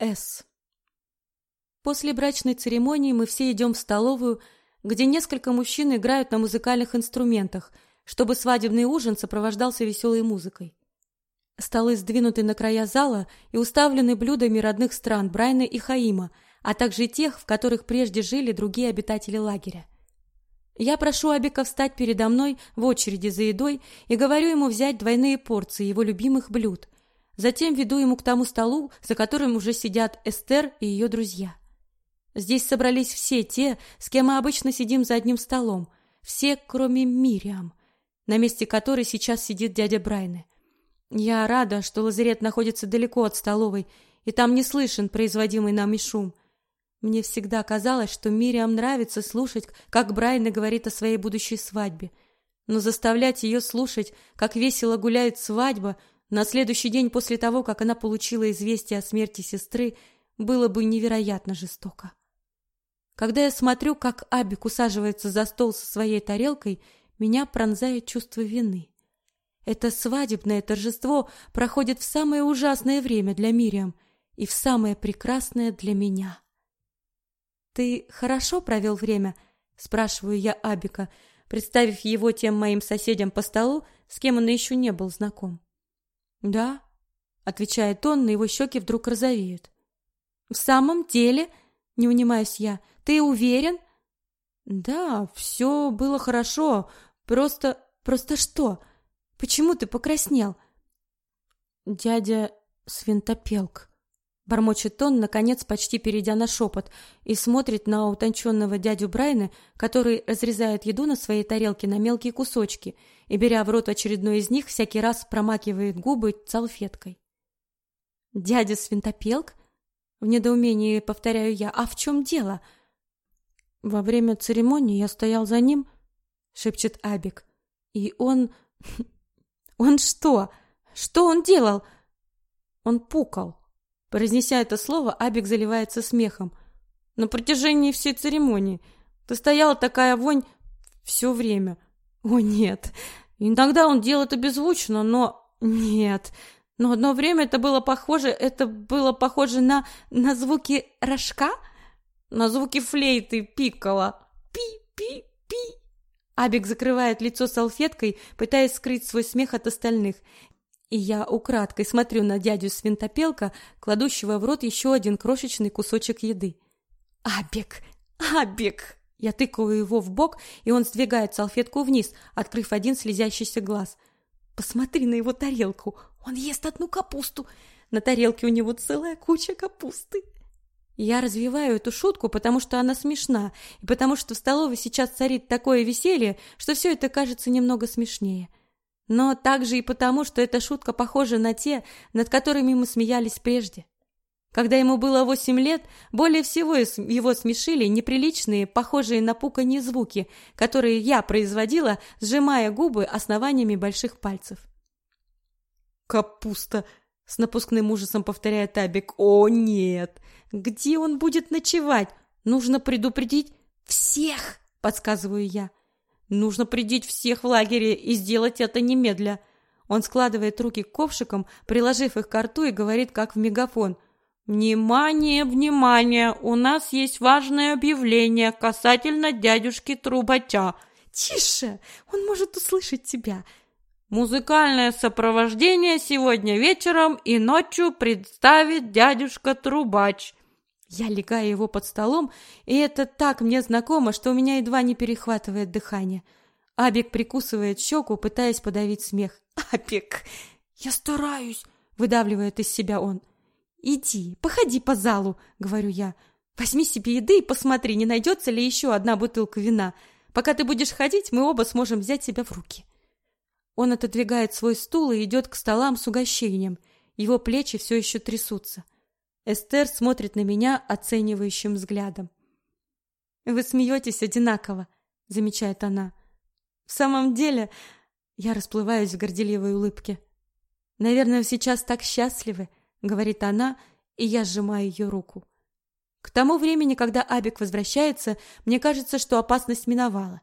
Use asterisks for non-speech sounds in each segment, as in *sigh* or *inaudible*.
С. После брачной церемонии мы все идем в столовую, где несколько мужчин играют на музыкальных инструментах, чтобы свадебный ужин сопровождался веселой музыкой. Столы сдвинуты на края зала и уставлены блюдами родных стран Брайна и Хаима, а также тех, в которых прежде жили другие обитатели лагеря. Я прошу Абика встать передо мной в очереди за едой и говорю ему взять двойные порции его любимых блюд – Затем веду ему к тому столу, за которым уже сидят Эстер и ее друзья. Здесь собрались все те, с кем мы обычно сидим за одним столом, все, кроме Мириам, на месте которой сейчас сидит дядя Брайны. Я рада, что лазарет находится далеко от столовой, и там не слышен производимый нами шум. Мне всегда казалось, что Мириам нравится слушать, как Брайна говорит о своей будущей свадьбе, но заставлять ее слушать, как весело гуляет свадьба, на следующий день после того, как она получила известие о смерти сестры, было бы невероятно жестоко. Когда я смотрю, как Абик усаживается за стол со своей тарелкой, меня пронзает чувство вины. Это свадебное торжество проходит в самое ужасное время для Мириам и в самое прекрасное для меня. Ты хорошо провел время? спрашиваю я Абика, представив его тем моим соседям по столу, с кем он еще не был знаком. Да, отвечает он, на его щеки вдруг розовеют. В самом деле, не унимаюсь я, ты уверен? Да, все было хорошо. Просто, просто что? Почему ты покраснел? Дядя Свинтопелк. Бормочет он, наконец, почти перейдя на шепот, и смотрит на утонченного дядю Брайна, который разрезает еду на своей тарелке на мелкие кусочки и, беря в рот очередной из них, всякий раз промакивает губы салфеткой. «Дядя Свинтопелк?» В недоумении повторяю я. «А в чем дело?» «Во время церемонии я стоял за ним», — шепчет Абик. «И он... *laughs* он что? Что он делал?» «Он пукал». Произнеся это слово, Абик заливается смехом. На протяжении всей церемонии ты стояла такая вонь все время. О нет. Иногда он делал это беззвучно, но нет. Но одно время это было похоже, это было похоже на на звуки рожка, на звуки флейты пиккола. Пи-пи-пи. Абик закрывает лицо салфеткой, пытаясь скрыть свой смех от остальных. И я украдкой смотрю на дядю Свинтопелка, кладущего в рот еще один крошечный кусочек еды. «Абек! Абек!» Я тыкаю его в бок, и он сдвигает салфетку вниз, открыв один слезящийся глаз. «Посмотри на его тарелку! Он ест одну капусту! На тарелке у него целая куча капусты!» Я развиваю эту шутку, потому что она смешна, и потому что в столовой сейчас царит такое веселье, что все это кажется немного смешнее но также и потому, что эта шутка похожа на те, над которыми мы смеялись прежде. Когда ему было восемь лет, более всего его смешили неприличные, похожие на пуканье звуки, которые я производила, сжимая губы основаниями больших пальцев. «Капуста!» — с напускным ужасом повторяет Абик. «О, нет! Где он будет ночевать? Нужно предупредить всех!» — подсказываю я. Нужно придить всех в лагере и сделать это немедля. Он складывает руки к ковшикам, приложив их к рту и говорит как в мегафон. «Внимание, внимание! У нас есть важное объявление касательно дядюшки Трубача». «Тише! Он может услышать тебя!» «Музыкальное сопровождение сегодня вечером и ночью представит дядюшка Трубач. Я легаю его под столом, и это так мне знакомо, что у меня едва не перехватывает дыхание. Абик прикусывает щеку, пытаясь подавить смех. «Абик, я стараюсь!» — выдавливает из себя он. «Иди, походи по залу», — говорю я. «Возьми себе еды и посмотри, не найдется ли еще одна бутылка вина. Пока ты будешь ходить, мы оба сможем взять себя в руки». Он отодвигает свой стул и идет к столам с угощением. Его плечи все еще трясутся. Эстер смотрит на меня оценивающим взглядом. Вы смеетесь одинаково, замечает она. В самом деле, я расплываюсь в горделивой улыбке. Наверное, вы сейчас так счастливы, говорит она, и я сжимаю ее руку. К тому времени, когда Абик возвращается, мне кажется, что опасность миновала.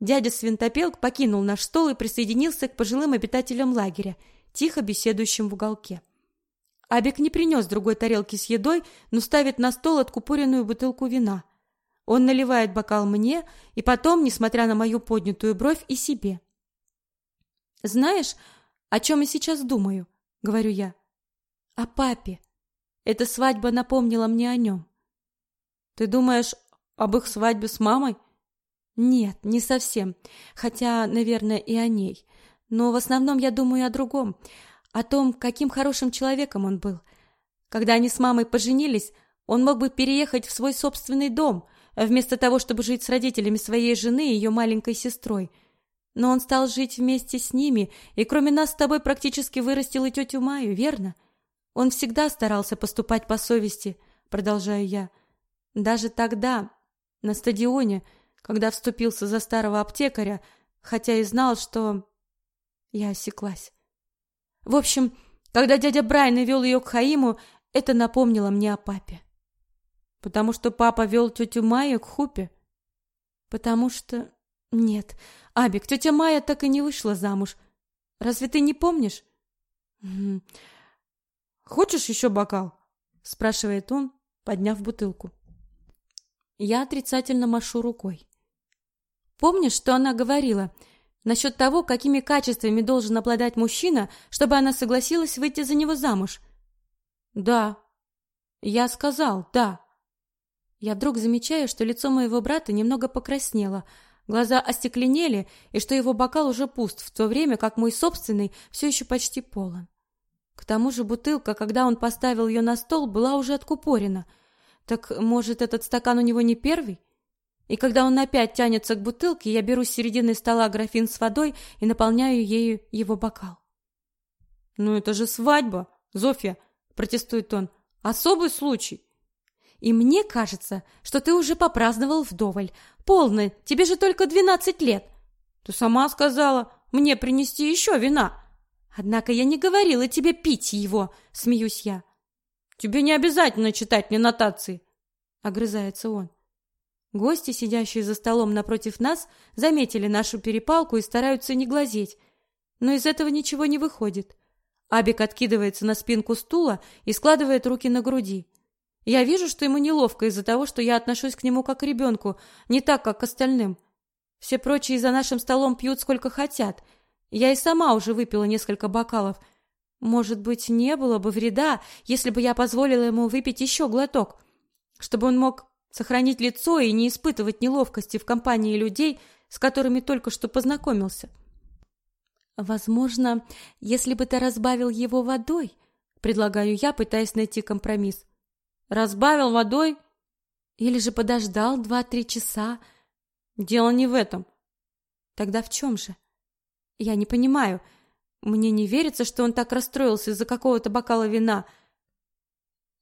Дядя Свинтопелк покинул наш стол и присоединился к пожилым обитателям лагеря, тихо беседующим в уголке. Абик не принес другой тарелки с едой, но ставит на стол откупоренную бутылку вина. Он наливает бокал мне и потом, несмотря на мою поднятую бровь, и себе. «Знаешь, о чем я сейчас думаю?» — говорю я. «О папе. Эта свадьба напомнила мне о нем». «Ты думаешь об их свадьбе с мамой?» «Нет, не совсем. Хотя, наверное, и о ней. Но в основном я думаю о другом. О том, каким хорошим человеком он был. Когда они с мамой поженились, он мог бы переехать в свой собственный дом — вместо того, чтобы жить с родителями своей жены и ее маленькой сестрой. Но он стал жить вместе с ними, и кроме нас с тобой практически вырастил и тетю Маю, верно? Он всегда старался поступать по совести, продолжаю я. Даже тогда, на стадионе, когда вступился за старого аптекаря, хотя и знал, что... Я осеклась. В общем, когда дядя Брайан вел ее к Хаиму, это напомнило мне о папе. Потому что папа вел тетю Майю к Хупе? Потому что... Нет, Абик, тетя Майя так и не вышла замуж. Разве ты не помнишь? Хочешь еще бокал? Спрашивает он, подняв бутылку. Я отрицательно машу рукой. Помнишь, что она говорила насчет того, какими качествами должен обладать мужчина, чтобы она согласилась выйти за него замуж? Да. Я сказал, да. Я вдруг замечаю, что лицо моего брата немного покраснело, глаза остекленели, и что его бокал уже пуст, в то время как мой собственный все еще почти полон. К тому же бутылка, когда он поставил ее на стол, была уже откупорена. Так, может, этот стакан у него не первый? И когда он опять тянется к бутылке, я беру с середины стола графин с водой и наполняю ею его бокал. «Ну это же свадьба, Зофья!» — протестует он. «Особый случай!» И мне кажется, что ты уже попраздновал вдоволь. Полно, тебе же только двенадцать лет. Ты сама сказала мне принести еще вина. Однако я не говорила тебе пить его, смеюсь я. Тебе не обязательно читать мне нотации, огрызается он. Гости, сидящие за столом напротив нас, заметили нашу перепалку и стараются не глазеть. Но из этого ничего не выходит. Абик откидывается на спинку стула и складывает руки на груди. Я вижу, что ему неловко из-за того, что я отношусь к нему как к ребенку, не так, как к остальным. Все прочие за нашим столом пьют сколько хотят. Я и сама уже выпила несколько бокалов. Может быть, не было бы вреда, если бы я позволила ему выпить еще глоток, чтобы он мог сохранить лицо и не испытывать неловкости в компании людей, с которыми только что познакомился. Возможно, если бы ты разбавил его водой, предлагаю я, пытаясь найти компромисс. Разбавил водой или же подождал два-три часа. Дело не в этом. Тогда в чем же? Я не понимаю. Мне не верится, что он так расстроился из-за какого-то бокала вина.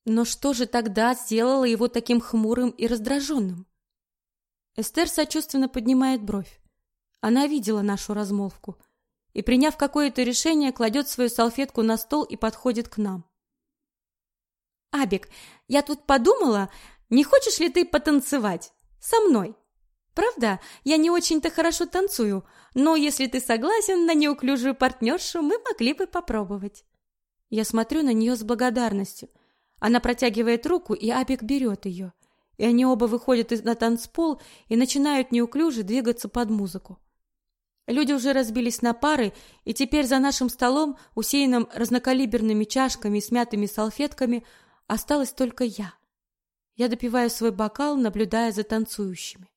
Но что же тогда сделало его таким хмурым и раздраженным? Эстер сочувственно поднимает бровь. Она видела нашу размолвку и, приняв какое-то решение, кладет свою салфетку на стол и подходит к нам. Абик, я тут подумала, не хочешь ли ты потанцевать со мной? Правда, я не очень-то хорошо танцую, но если ты согласен на неуклюжую партнершу, мы могли бы попробовать. Я смотрю на нее с благодарностью. Она протягивает руку, и Абик берет ее. И они оба выходят на танцпол и начинают неуклюже двигаться под музыку. Люди уже разбились на пары, и теперь за нашим столом, усеянным разнокалиберными чашками и смятыми салфетками, Осталась только я. Я допиваю свой бокал, наблюдая за танцующими.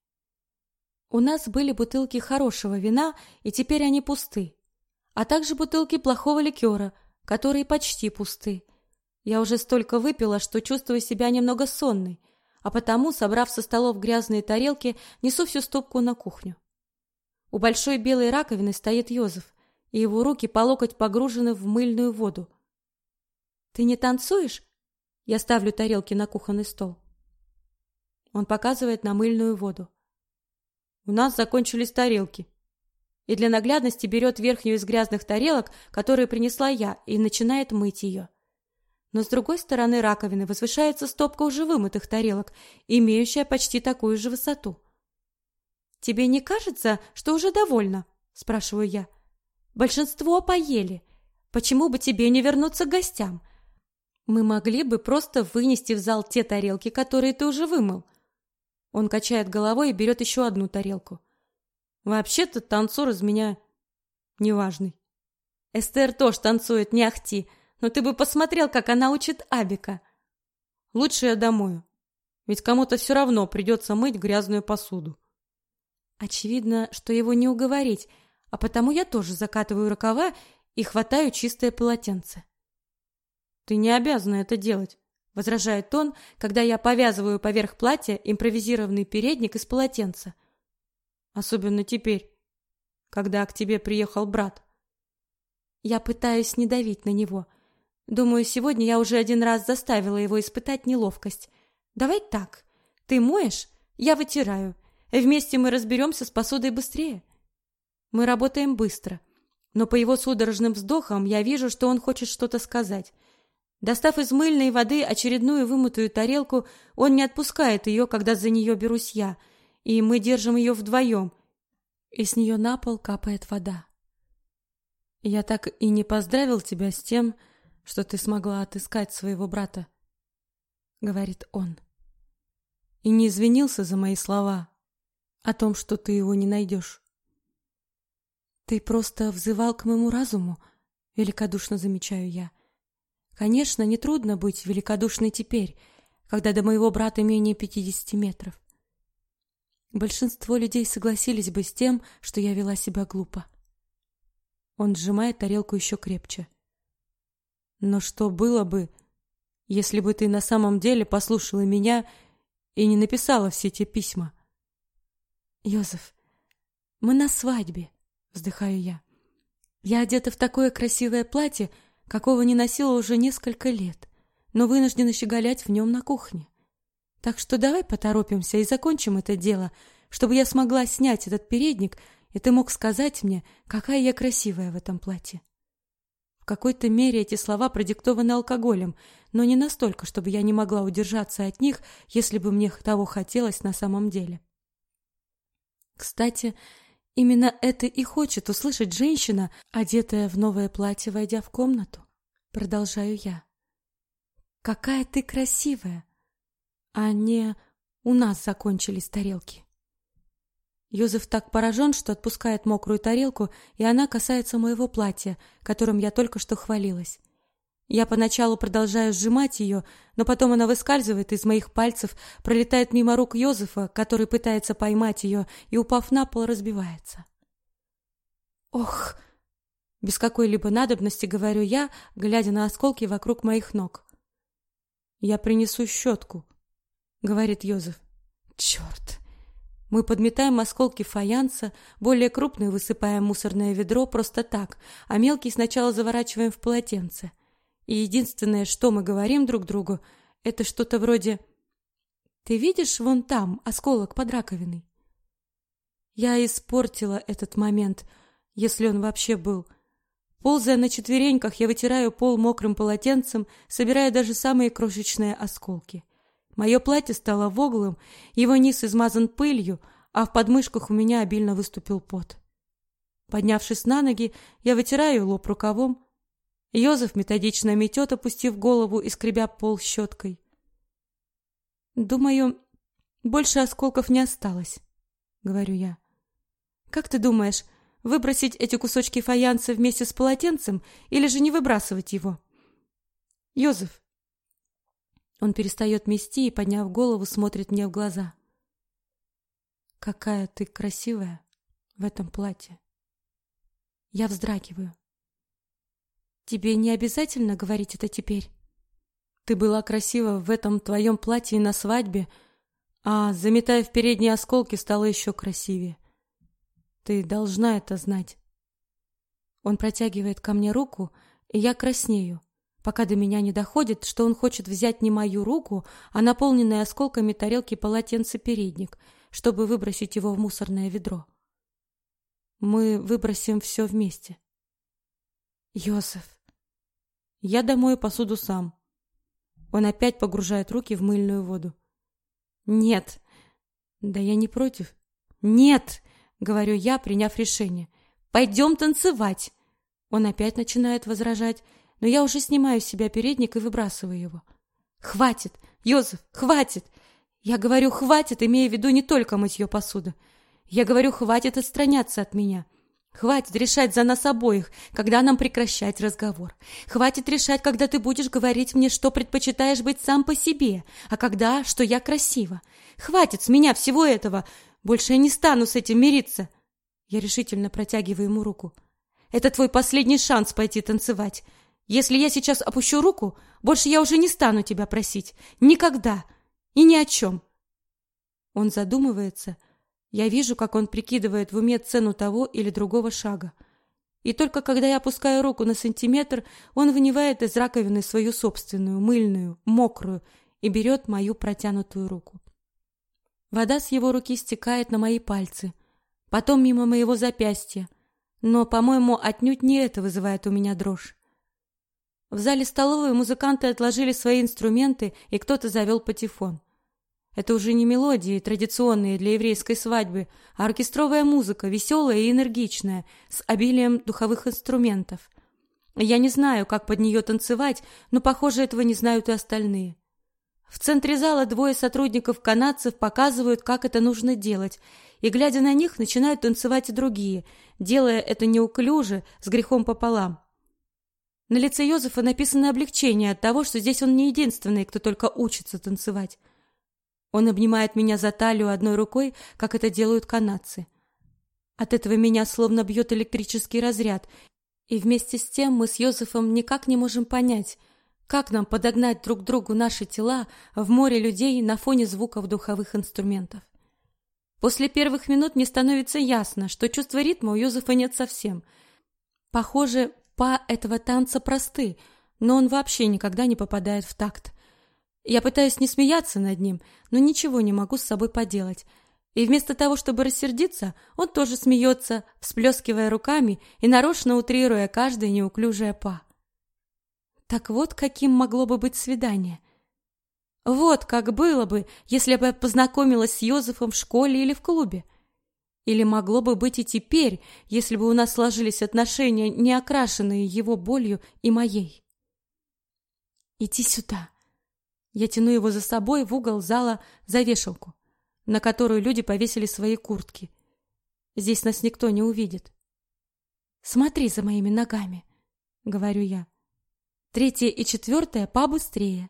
У нас были бутылки хорошего вина, и теперь они пусты, а также бутылки плохого ликера, которые почти пусты. Я уже столько выпила, что чувствую себя немного сонной, а потому, собрав со столов грязные тарелки, несу всю стопку на кухню. У большой белой раковины стоит Йозеф, и его руки по локоть погружены в мыльную воду. Ты не танцуешь? Я ставлю тарелки на кухонный стол. Он показывает на мыльную воду. У нас закончились тарелки. И для наглядности берет верхнюю из грязных тарелок, которую принесла я, и начинает мыть ее. Но с другой стороны раковины возвышается стопка уже вымытых тарелок, имеющая почти такую же высоту. Тебе не кажется, что уже довольно? спрашиваю я. Большинство поели. Почему бы тебе не вернуться к гостям? Мы могли бы просто вынести в зал те тарелки, которые ты уже вымыл. Он качает головой и берет еще одну тарелку. Вообще-то танцор из меня неважный. Эстер тоже танцует, не ахти, но ты бы посмотрел, как она учит Абика. Лучше я домой, ведь кому-то все равно придется мыть грязную посуду. Очевидно, что его не уговорить, а потому я тоже закатываю рукава и хватаю чистое полотенце. Ты не обязана это делать, возражает он, когда я повязываю поверх платья импровизированный передник из полотенца. Особенно теперь, когда к тебе приехал брат. Я пытаюсь не давить на него. Думаю, сегодня я уже один раз заставила его испытать неловкость. Давай так. Ты моешь, я вытираю. Вместе мы разберемся с посудой быстрее. Мы работаем быстро, но по его судорожным вздохам я вижу, что он хочет что-то сказать. Достав из мыльной воды очередную вымытую тарелку, он не отпускает ее, когда за нее берусь я, и мы держим ее вдвоем, и с нее на пол капает вода. Я так и не поздравил тебя с тем, что ты смогла отыскать своего брата, говорит он. И не извинился за мои слова о том, что ты его не найдешь. Ты просто взывал к моему разуму, великодушно замечаю я. Конечно, не трудно быть великодушной теперь, когда до моего брата менее пятидесяти метров. Большинство людей согласились бы с тем, что я вела себя глупо. Он сжимает тарелку еще крепче. Но что было бы, если бы ты на самом деле послушала меня и не написала все те письма? Йозеф, мы на свадьбе, вздыхаю я. Я одета в такое красивое платье, какого не носила уже несколько лет, но вынуждена щеголять в нем на кухне. Так что давай поторопимся и закончим это дело, чтобы я смогла снять этот передник, и ты мог сказать мне, какая я красивая в этом платье. В какой-то мере эти слова продиктованы алкоголем, но не настолько, чтобы я не могла удержаться от них, если бы мне того хотелось на самом деле. Кстати, Именно это и хочет услышать женщина, одетая в новое платье, войдя в комнату. Продолжаю я. Какая ты красивая, а не у нас закончились тарелки. Йозеф так поражен, что отпускает мокрую тарелку, и она касается моего платья, которым я только что хвалилась. Я поначалу продолжаю сжимать ее, но потом она выскальзывает из моих пальцев, пролетает мимо рук Йозефа, который пытается поймать ее, и, упав на пол, разбивается. Ох, без какой-либо надобности говорю я, глядя на осколки вокруг моих ног. Я принесу щетку», — говорит Йозеф. Черт! Мы подметаем осколки фаянса, более крупные высыпаем мусорное ведро просто так, а мелкие сначала заворачиваем в полотенце и единственное, что мы говорим друг другу, это что-то вроде «Ты видишь вон там осколок под раковиной?» Я испортила этот момент, если он вообще был. Ползая на четвереньках, я вытираю пол мокрым полотенцем, собирая даже самые крошечные осколки. Мое платье стало воглым, его низ измазан пылью, а в подмышках у меня обильно выступил пот. Поднявшись на ноги, я вытираю лоб рукавом, Йозеф методично метет, опустив голову и скребя пол щеткой. Думаю, больше осколков не осталось, говорю я. Как ты думаешь, выбросить эти кусочки фаянса вместе с полотенцем или же не выбрасывать его? Йозеф. Он перестает мести и, подняв голову, смотрит мне в глаза. Какая ты красивая в этом платье. Я вздрагиваю. Тебе не обязательно говорить это теперь. Ты была красива в этом твоем платье на свадьбе, а заметая в передние осколки, стала еще красивее. Ты должна это знать. Он протягивает ко мне руку, и я краснею, пока до меня не доходит, что он хочет взять не мою руку, а наполненный осколками тарелки полотенце передник, чтобы выбросить его в мусорное ведро. Мы выбросим все вместе. Йосеф, я домою посуду сам. Он опять погружает руки в мыльную воду. Нет. Да я не против. Нет, говорю я, приняв решение. Пойдем танцевать. Он опять начинает возражать, но я уже снимаю с себя передник и выбрасываю его. Хватит, Йозеф, хватит. Я говорю хватит, имея в виду не только мытье посуды. Я говорю хватит отстраняться от меня. Хватит решать за нас обоих, когда нам прекращать разговор. Хватит решать, когда ты будешь говорить мне, что предпочитаешь быть сам по себе, а когда, что я красива. Хватит с меня всего этого. Больше я не стану с этим мириться. Я решительно протягиваю ему руку. Это твой последний шанс пойти танцевать. Если я сейчас опущу руку, больше я уже не стану тебя просить. Никогда. И ни о чем. Он задумывается. Я вижу, как он прикидывает в уме цену того или другого шага. И только когда я опускаю руку на сантиметр, он вынимает из раковины свою собственную, мыльную, мокрую, и берет мою протянутую руку. Вода с его руки стекает на мои пальцы, потом мимо моего запястья, но, по-моему, отнюдь не это вызывает у меня дрожь. В зале столовой музыканты отложили свои инструменты, и кто-то завел патефон. Это уже не мелодии, традиционные для еврейской свадьбы, а оркестровая музыка, веселая и энергичная, с обилием духовых инструментов. Я не знаю, как под нее танцевать, но, похоже, этого не знают и остальные. В центре зала двое сотрудников канадцев показывают, как это нужно делать, и, глядя на них, начинают танцевать и другие, делая это неуклюже, с грехом пополам. На лице Йозефа написано облегчение от того, что здесь он не единственный, кто только учится танцевать. Он обнимает меня за талию одной рукой, как это делают канадцы. От этого меня словно бьет электрический разряд, и вместе с тем мы с Йозефом никак не можем понять, как нам подогнать друг другу наши тела в море людей на фоне звуков духовых инструментов. После первых минут мне становится ясно, что чувства ритма у Йозефа нет совсем. Похоже, па этого танца просты, но он вообще никогда не попадает в такт. Я пытаюсь не смеяться над ним, но ничего не могу с собой поделать. И вместо того, чтобы рассердиться, он тоже смеется, всплескивая руками и нарочно утрируя каждое неуклюжее па. Так вот, каким могло бы быть свидание. Вот как было бы, если бы я познакомилась с Йозефом в школе или в клубе. Или могло бы быть и теперь, если бы у нас сложились отношения, не окрашенные его болью и моей. Иди сюда. Я тяну его за собой в угол зала за вешалку, на которую люди повесили свои куртки. Здесь нас никто не увидит. Смотри за моими ногами, говорю я. Третья и четвертая побыстрее.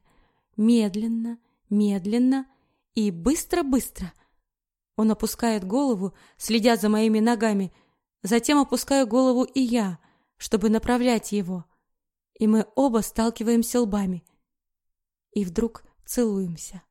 Медленно, медленно и быстро-быстро. Он опускает голову, следя за моими ногами, затем опускаю голову и я, чтобы направлять его. И мы оба сталкиваемся лбами. И вдруг целуемся.